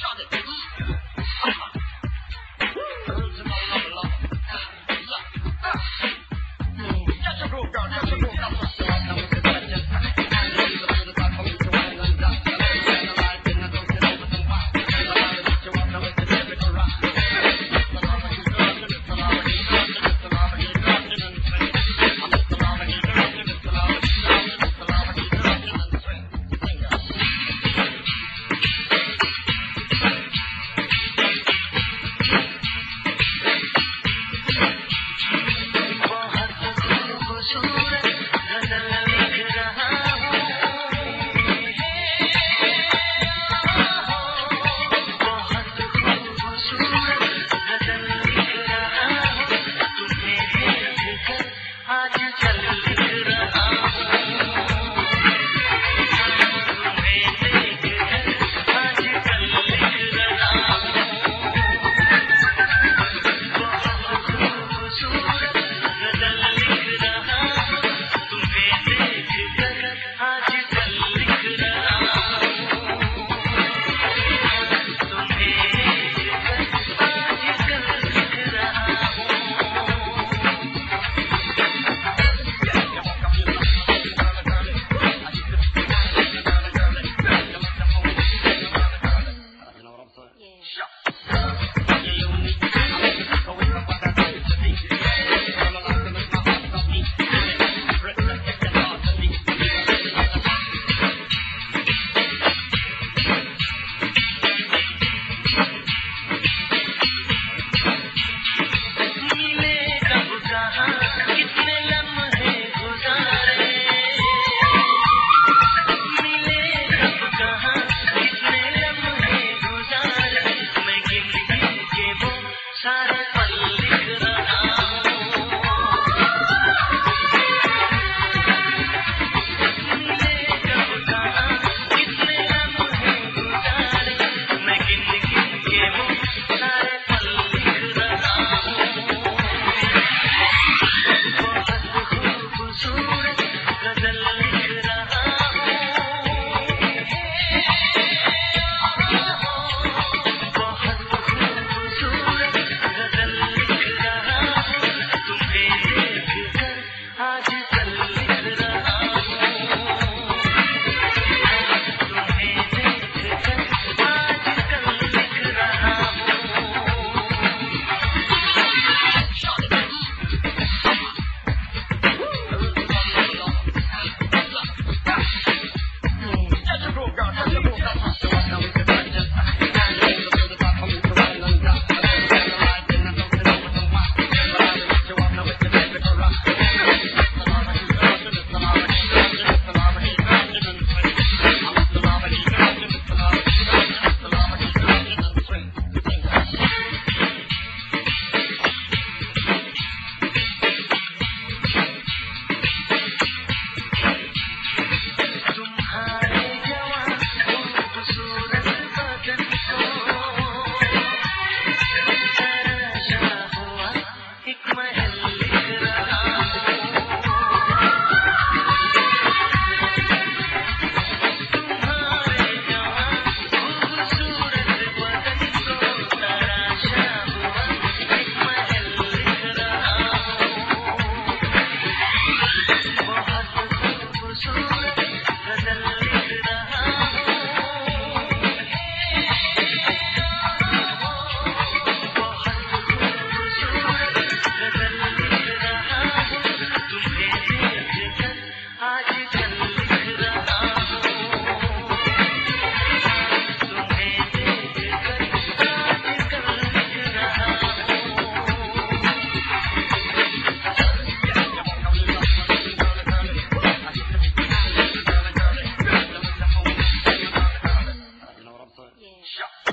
上的第一。影响。